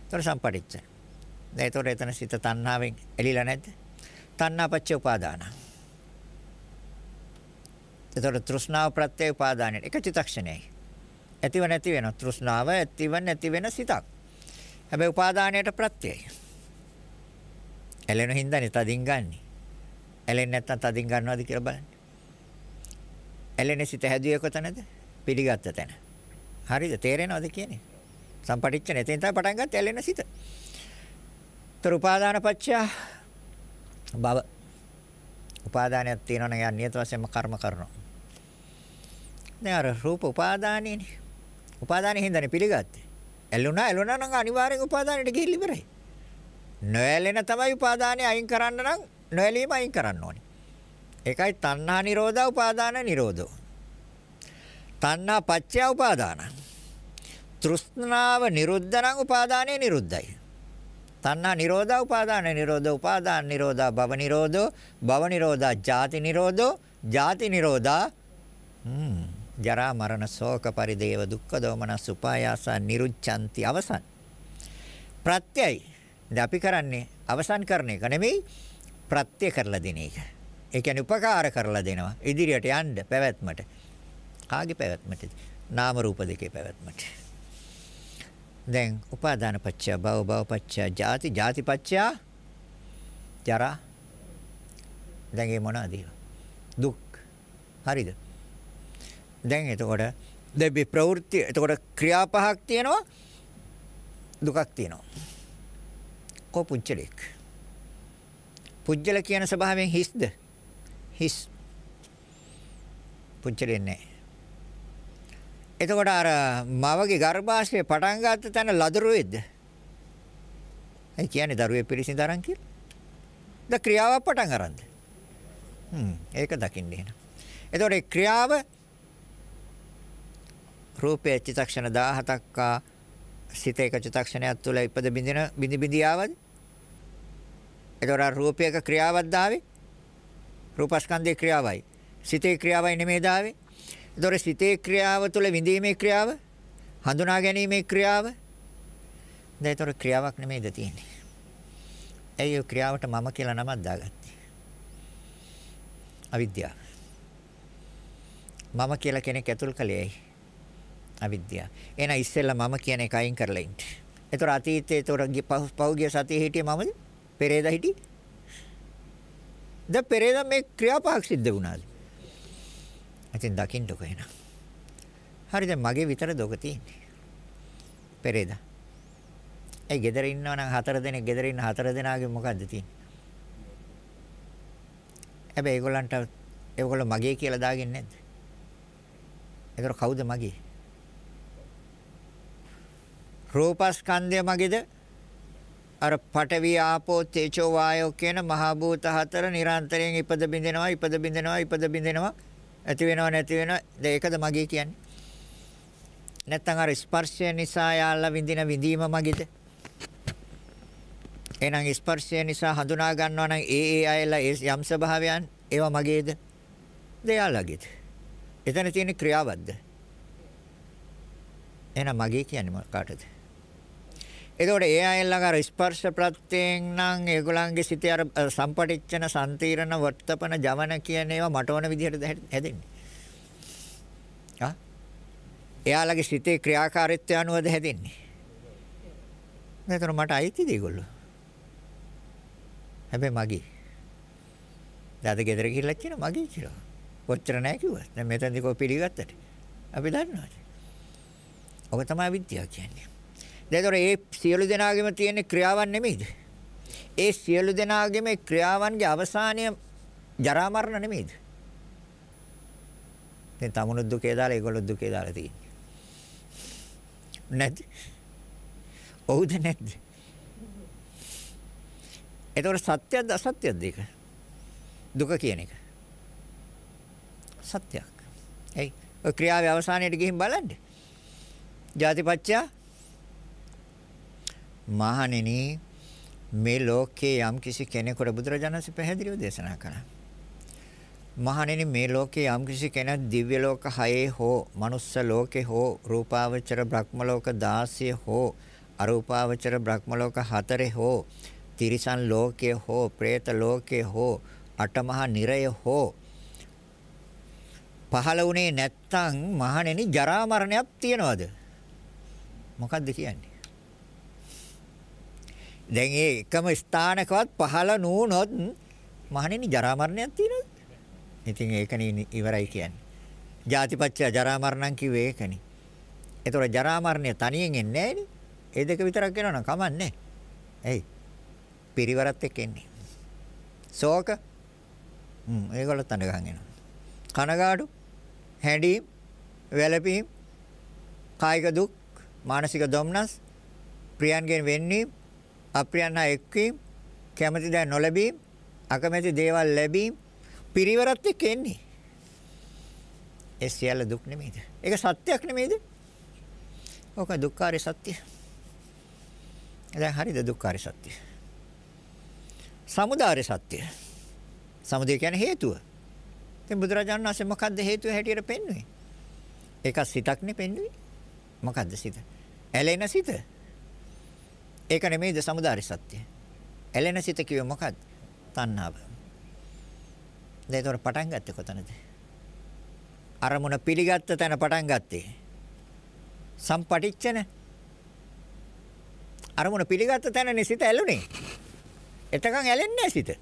ඒතර සම්පටිච්ච. දැන් ඒතකොට එතන සිත තණ්හාවෙන් එළිලා නැද්ද? තණ්හාපච්ච උපාදාන. ඒතකොට තෘෂ්ණාව ප්‍රත්‍ය උපාදානයි. එක චිත්තක්ෂණයයි. ඇතිව නැති වෙන තෘෂ්ණාව ඇතිව නැති වෙන සිතක්. හැබැයි උපාදානයට ප්‍රත්‍යයයි. ඇලෙන හින්දානේ තදින් ගන්නෙ. ඇලෙන්නේ නැත්තම් තදින් ගන්නවද කියලා බලන්න. ඇලෙන සිත හැදුවේ කොතනද? පිළිගත්ත තැන. හරිද? තේරෙනවද කියන්නේ? සම්පටිච්චන එතෙන් තමයි පටන් ගත්තේ ඇලෙන සිත. තර උපාදාන පත්‍ය භව උපාදානයක් තියෙනවා නම් යා නියත වශයෙන්ම කර්ම කරනවා. දැන් අර රූප උපාදානයනේ. උපාදානෙ හින්දානේ පිළිගත්තේ. ඇලුනා ඇලුනා නම් අනිවාර්යෙන් උපාදානෙට ගිහිල්ලා ඉවරයි. නොඇලෙන තමයි උපාදානෙ අයින් කරන්න නම් නොඇලීම අයින් කරන්න ඕනේ. ඒකයි තණ්හා නිරෝධා උපාදාන නිරෝධෝ. තණ්හා පත්‍ය උපාදාන. තෘෂ්ණාව නිරුද්ධ නම් උපාදානය නිරුද්ධයි. තණ්හා නිරෝධා උපාදාන නිරෝධ උපාදාන නිරෝධා භව නිරෝධෝ භව නිරෝධා ජාති නිරෝධෝ ජාති නිරෝධා හ්ම් ජරා මරණ ශෝක පරිදේව දුක්ඛ දෝමනස් උපායාස නිරුච්ඡanti අවසන් ප්‍රත්‍යයි දැන් අපි කරන්නේ අවසන් කරන එක නෙමෙයි ප්‍රත්‍ය කරලා දෙන එක. ඒ කියන්නේ උපකාර කරලා දෙනවා ඉදිරියට යන්න පැවැත්මට. කාගේ පැවැත්මටද? නාම රූප දෙකේ පැවැත්මට. දැන් උපාදාන පත්‍ය භව භව පත්‍ය ජාති ජාති පත්‍ය ජරා දැන් ඒ මොනවද දුක් හරිද දැන් එතකොට දැන් මේ ප්‍රවෘත්ති එතකොට ක්‍රියා පහක් තියෙනවා දුකක් තියෙනවා කො පුච්චලෙක් පුජ්‍යල කියන ස්වභාවයෙන් හිස්ද හිස් පුච්චලෙන්නේ නැහැ එතකොට අර මවගේ ගර්භාෂයේ පටන් ගත්ත තැන ලදරුවේද? ඒ කියන්නේ දරුවේ පිරිසිඳ අරන් කියලා. ද ක්‍රියාවක් පටන් අරන්ද? හ්ම් ඒක දකින්න එන. එතකොට ඒ ක්‍රියාව රූපේ චිත්තක්ෂණ 17ක් සිත එක චිත්තක්ෂණයක් තුළ ඉපද බින්දින බිඳි බිඳි ආවද? එතකොට රූපයක ක්‍රියාවක් දාවේ? රූපස්කන්ධයේ ක්‍රියාවයි. සිතේ ක්‍රියාවයි නෙමෙයි දාවේ? ඒතොර සිතේ ක්‍රියාව තුළ විඳීමේ ක්‍රියාව හඳුනා ගැනීමේ ක්‍රියාව දැන් ඒතොර ක්‍රියාවක් නෙමෙයිද තියෙන්නේ. ඇයි ඒ ක්‍රියාවට මම කියලා නමක් දාගත්තේ? අවිද්‍යාව. මම කියලා කෙනෙක් ඇතුල් කළේ ඇයි? අවිද්‍යාව. එහෙනම් ඉස්සෙල්ලා මම කියන එක අයින් කරලා ඉන්න. ඒතොර අතීතයේ ඒතොර පෞගිය සතියේ හිටියේ මමද? පෙරේදා හිටියේ? ද පෙරේදා මේ ක්‍රියාපහක් සිද්ධ වුණාද? ඉතින් දකින්නකො එහෙනම්. හරි දැන් මගේ විතරද ඔක තියෙන්නේ. පෙරේද. ඒ ගෙදර ඉන්නවා නම් හතර දෙනෙක් ගෙදර ඉන්න හතර දෙනාගේ මොකද්ද තියෙන්නේ? හැබැයි ඒගොල්ලන්ට ඒගොල්ලෝ මගේ කියලා දාගෙන නැද්ද? ඒතර කවුද මගේ? රූපස්කන්ධය මගේද? අර පඨවි ආපෝ තේජෝ වායෝ කියන මහා භූත හතර නිරන්තරයෙන් ඉපද බින්දෙනවා ඉපද බින්දෙනවා ඉපද බින්දෙනවා ඇති වෙනව නැති වෙන ඒකද මගේ කියන්නේ. නැත්තම් අර ස්පර්ශය නිසා යාලා විඳින විඳීම මගේද? එහෙනම් ස්පර්ශය නිසා හඳුනා ගන්නවා නම් ඒ ඒ අයලා යම් ස්වභාවයන් ඒවා මගේද? දෙයාලගේද එතන තියෙන ක්‍රියාවක්ද? එහෙනම් මගේ කියන්නේ කාටද? එතකොට ඒ අයලා අර ස්පර්ශ ප්‍රත්‍යයෙන් නම් ඒගොල්ලන්ගේ සිතේ අර සම්පටිච්චන සම්තීරණ වර්තපන ජවන කියන ඒවා මට ඕන විදිහට හැදෙන්නේ. ආ? එයාලගේ සිතේ ක්‍රියාකාරීත්වය අනුවද හැදෙන්නේ. නැතර මට අයිතිද ඒගොල්ලෝ? හැබැයි මගේ. දාද ගෙදර ගිහිල්ලා කියන මගේ කියලා. කොච්චර නැහැ කිව්වා. දැන් මෙතනදී කො පිළිගත්තට. අපි දන්නවා. ඔබ තමයි විද්‍යාව කියන්නේ. දැන් ඒ සියලු දෙනාගේම තියෙන ක්‍රියාවන් නෙමෙයිද? ඒ සියලු දෙනාගේම ක්‍රියාවන්ගේ අවසානය ජරා මරණ නෙමෙයිද? දැන් තමුණු දුකේ දාලා ඒගොල්ලෝ දුකේ දාලා තියෙන්නේ. නැද්ද? ඔව්ද නැද්ද? ඒතකොට සත්‍යද අසත්‍යද ඒක? දුක කියන එක. සත්‍යයක්. එයි ඔය ක්‍රියාවේ අවසානයේට ගිහින් බලන්න. ජාතිපච්චය මහණෙනි මේ ලෝකේ යම් කිසි කෙනෙකුට බුදුරජාණන්සේ පැහැදිලිව දේශනා කළා. මහණෙනි මේ ලෝකේ යම් කිසි කෙනෙක් දිව්‍ය ලෝක 6 හෝ මනුස්ස ලෝකේ හෝ රූපාවචර බ්‍රහ්ම ලෝක 16 හෝ අරූපාවචර බ්‍රහ්ම ලෝක 4 හෝ තිරිසන් ලෝකයේ හෝ പ്രേත ලෝකයේ හෝ අටමහා නිරය හෝ පහළ වුණේ නැත්තම් මහණෙනි ජරා මරණයක් තියනවද මොකද්ද කියන්නේ දැන් ඒ එකම ස්ථානකවත් පහළ නුනොත් මහණෙනි ජරා මරණයක් තියෙනවද? ඉතින් ඒකනේ ඉවරයි කියන්නේ. ජාතිපච්චය ජරා මරණම් කිව්වේ ඒකනේ. ඒතකොට ජරා මරණය තනියෙන් එන්නේ නැහැනේ. ඒ දෙක විතරක් එනවනම් කමන්නේ. එයි. පිරිවරත් එක්ක එන්නේ. ශෝක හ්ම් ඒගොල්ලෝ තන ගහන් එනවා. කනගාටු හැඬීම් වැළපීම් කායික දුක් මානසික දුම්නස් ප්‍රියන්ගෙන් වෙන්වීම අප්‍රියන්හා එක්වීම, කැමැති දෑ නොලැබීම, අකමැති දේවල් ලැබීම පිරිවරත් එක්ක එන්නේ. ඒ සියල්ල දුක් නෙමෙයිද? ඒක සත්‍යයක් නෙමෙයිද? ඕක දුක්ඛාරය සත්‍ය. දැන් හරිද දුක්ඛාරය සත්‍ය? සමුදාය සත්‍ය. සමුදය කියන්නේ හේතුව. ඉතින් බුදුරජාණන් වහන්සේ මොකද්ද හේතුව හැටියට පෙන්වුවේ? ඒක සිතක්නේ පෙන්වුවේ. මොකද්ද සිත? ඇලෙන සිත. ඒක නෙමෙයිද samudāri සත්‍ය. ඇලෙන සිත කිව්වේ මොකක්ද? තණ්හාව. දැන් ඒතොර පටන් ගත්තේ කොතනද? අරමුණ පිළිගත්ත තැන පටන් ගත්තේ. සම්පටිච්චන. අරමුණ පිළිගත්ත තැනනේ සිත ඇලුනේ. එතකන් ඇලෙන්නේ සිත.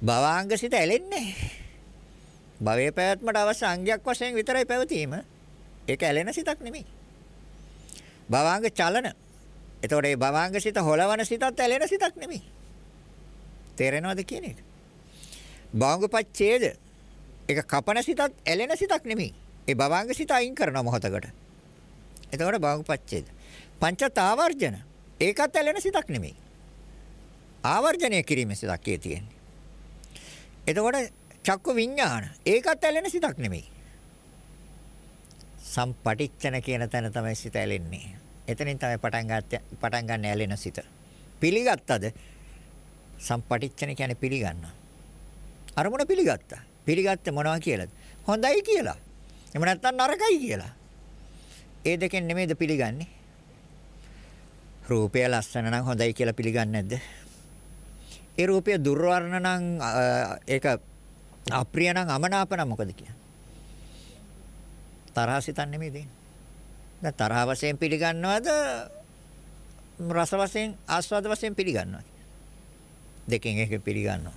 භවාංග සිත ඇලෙන්නේ භවයේ පැවැත්මට අවශ්‍ය අංගයක් වශයෙන් විතරයි පැවතීම. ඒක ඇලෙන සිතක් නෙමෙයි. භවාංග චලන එතකොට මේ භවාංග සිත හොලවන සිතත් ඇලෙන සිතක් නෙමෙයි. තේරෙනවද කියන එක? භාංගපච්ඡේද ඒක කපන සිතත් ඇලෙන සිතක් නෙමෙයි. ඒ භවාංග සිත අයින් කරන මොහොතකට. එතකොට භාංගපච්ඡේද. පංචතාවර්ජන ඒකත් ඇලෙන සිතක් නෙමෙයි. ආවර්ජනය කිරීම සිතක් ඒ තියෙන්නේ. එතකොට චක්ක විඥාන ඒකත් ඇලෙන සිතක් නෙමෙයි. සම්පටිච්ඡන කියන තැන තමයි සිත ඇලෙන්නේ. එතනින් තමයි පටන් ගන්න පටන් ගන්න ඇලෙන සිත. පිළිගත්තද? සම්පටිච්චන කියන්නේ පිළිගන්නවා. අරමුණ පිළිගත්තා. පිළිගත්තේ මොනවා කියලාද? හොඳයි කියලා. එහෙම නැත්නම් නරකයි කියලා. ඒ දෙකෙන් නෙමෙයිද පිළිගන්නේ? රූපය ලස්සන නම් හොඳයි කියලා පිළිගන්නේ නැද්ද? ඒ රූපය දුර්වර්ණ නම් ඒක අප්‍රිය නම් අමනාප නම් මොකද කියන්නේ? තරහ සිතන්නේ නෙමෙයි දැන් තරහ වශයෙන් පිළිගන්නවද? රස වශයෙන් ආස්වාද වශයෙන් පිළිගන්නවද? දෙකෙන් එක පිළිගන්නවා.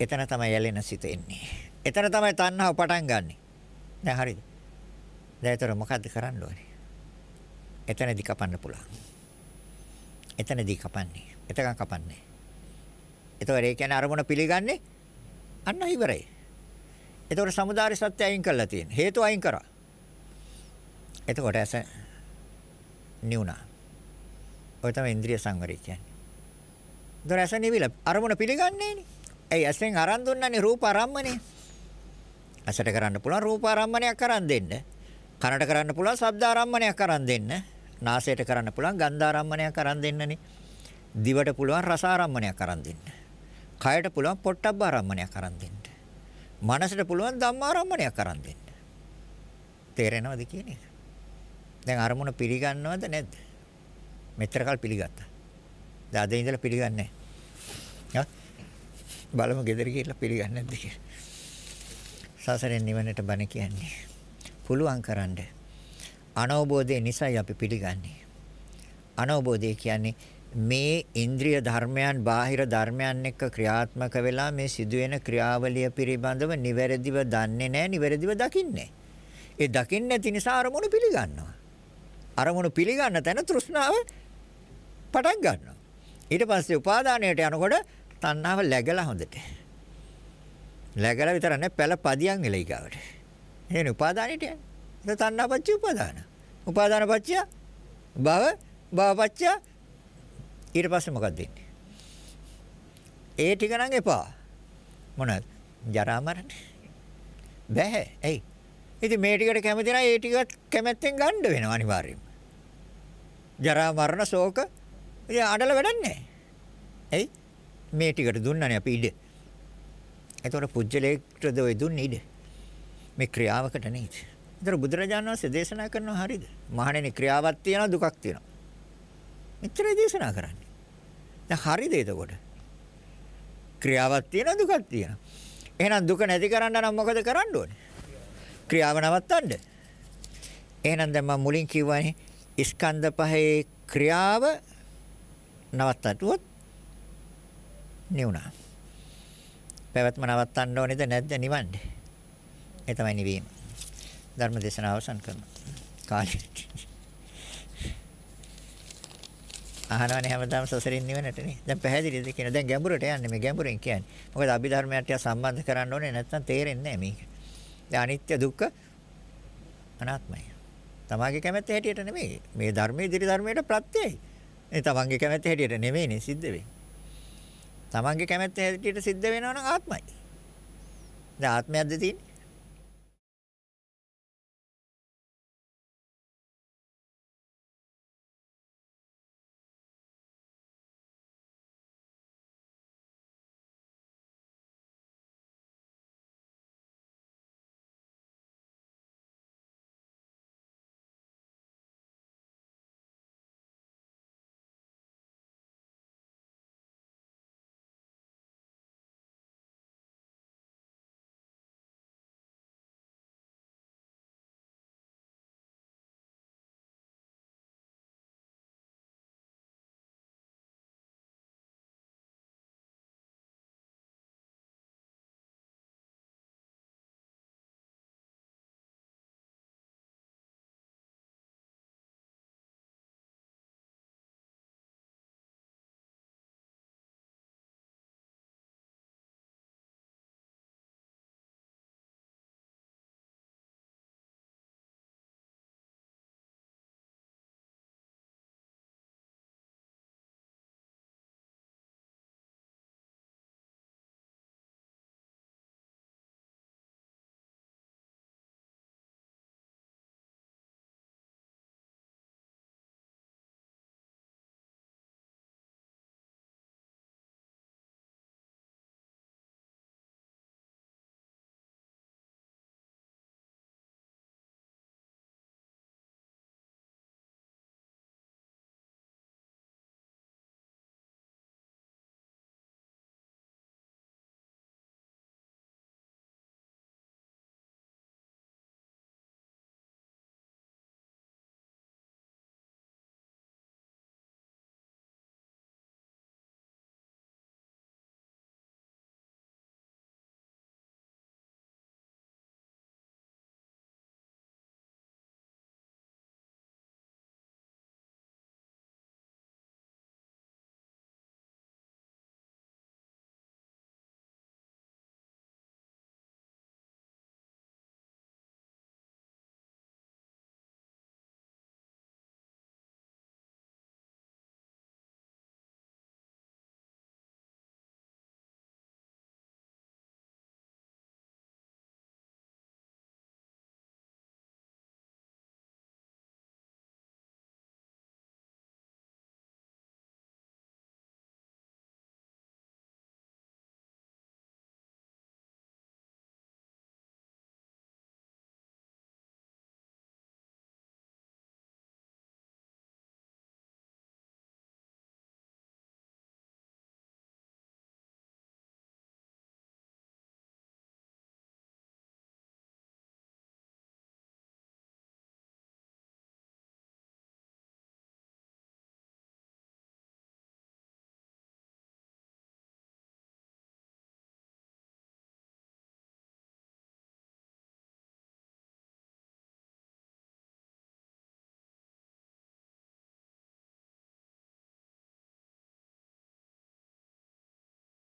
එතන තමයි යැලෙන සිත එන්නේ. එතන තමයි තණ්හාව පටන් ගන්නෙ. දැන් හරිද? දැන් ඒතර මොකද්ද කරන්න ඕනේ? එතනදී කපන්න පුළුවන්. එතනදී කපන්නේ. එතකන් කපන්නේ. එතකොට ඒ කියන්නේ අරමුණ පිළිගන්නේ අන්න ඉවරයි. එතකොට samudāri සත්‍ය අයින් කරලා තියෙන. හේතු අයින් කරා. එතකොට ඇස නිවුණා. ඔය තමයි ඉන්ද්‍රිය සංවරය කියන්නේ. දොර ඇස නිවිලා අරමුණ පිළිගන්නේ නේ. ඇයි ඇසෙන් අරන් දුන්නනේ රූප ආරම්මනේ. ඇසට කරන්න පුළුවන් රූප ආරම්මණයක් කරන් දෙන්න. කනට කරන්න පුළුවන් ශබ්ද ආරම්මණයක් කරන් දෙන්න. නාසයට කරන්න පුළුවන් ගන්ධ ආරම්මණයක් කරන් දෙන්නනේ. දිවට පුළුවන් රස ආරම්මණයක් කරන් දෙන්න. කයට පුළුවන් පොට්ටබ්බ ආරම්මණයක් කරන් දෙන්න. මනසට පුළුවන් ධම්ම ආරම්මණයක් කරන් දෙන්න. තේරෙනවද කියන්නේ? දැන් අරමුණ පිළිගන්නවද නැද්ද? මෙච්චර කල් පිළිගත්තා. දැන් අද ඉඳලා පිළිගන්නේ නැහැ. බලමු ගෙදර ගිහිල්ලා පිළිගන්නේ නැද්ද කියලා. සසරෙන් නිවනට බණ කියන්නේ. පුළුවන් කරන්න. අනවබෝධය නිසායි අපි පිළිගන්නේ. අනවබෝධය කියන්නේ මේ ඉන්ද්‍රිය ධර්මයන් බාහිර ධර්මයන් එක්ක ක්‍රියාත්මක වෙලා මේ සිදුවෙන ක්‍රියාවලිය පිළිබඳව නිවැරදිව දන්නේ නැහැ නිවැරදිව දකින්නේ. ඒ දකින්නේ නැති නිසා අරමුණු පිළිගන්නවා. අරමුණු පිළිගන්න තැන තෘෂ්ණාව පටන් ගන්නවා. ඊට පස්සේ උපාදානයට යනකොට තණ්හාව läගලා හොඳට. läගලා විතර නැහැ පැල පදියම් වෙලයි ගාවට. එහෙනම් උපාදානයට යන්නේ. ඒක තණ්හා පච්ච උපාදාන. උපාදාන පච්ච භව භව පච්ච ඊට පස්සේ මොකක්ද වෙන්නේ? ඒ ටික නම් එපා. මොනවාද? ජරා මරණ. බෑ. එයි. ඉතින් මේ ටිකට කැමති නම් ඒ ටික කැමැත්තෙන් ගන්න වෙනවා අනිවාර්යයෙන්ම. ජරා මරණ ශෝක ඉතින් අඬල වැඩක් නැහැ. එයි මේ ටිකට දුන්නනේ අපි ඉඩ. එතකොට පුජ්‍යලේක්ටද ඔය දුන්නේ ඉඩ. මේ ක්‍රියාවකට නේද? ඒතර බුදුරජාණන් වහන්සේ දේශනා කරනවා හරියද? මහණෙනි ක්‍රියාවක් තියෙනවා දුකක් තියෙනවා. මෙච්චරයි දේශනා කරන්නේ. දැන් හරිද එතකොට? ක්‍රියාවක් තියෙනවා දුකක් තියෙනවා. එහෙනම් දුක නැති කරන්න නම් මොකද කරන්න ඕනේ? ක්‍රියාව නවත්තන්න. එහෙනම් දැන් මම මුලින් කිව්වනේ ස්කන්ධ පහේ ක්‍රියාව නවත්තටුවොත් නිවුණා. පැවැත්ම නවත්තන්න ඕනේද නැද්ද නිවන්නේ? ඒ තමයි නිවීම. ධර්ම දේශනාව අවසන් කරනවා. කාලය. අහනවනේ හැමදාම සසරින් නිවනට නේ. දැන් පැහැදිලිද කියන. දැන් ගැඹුරට යන්නේ මේ ගැඹුරෙන් කියන්නේ. මොකද අභිධර්මයට සම්බන්ධ කරන්න ඕනේ නැත්නම් තේරෙන්නේ නැහැ මේක. දැන් අනිත්‍ය දුක්ඛ අනාත්මයි. තමාගේ කැමැත්ත හැටියට නෙමෙයි. මේ ධර්මයේ ඉදිරි ධර්මයට ප්‍රත්‍යයයි. ඒ තමන්ගේ කැමැත්ත හැටියට නෙමෙයිනේ සිද්ධ වෙන්නේ. තමන්ගේ කැමැත්ත හැටියට සිද්ධ වෙනවා නම් ආත්මයි. දැන් ආත්මයක්ද තියෙන්නේ?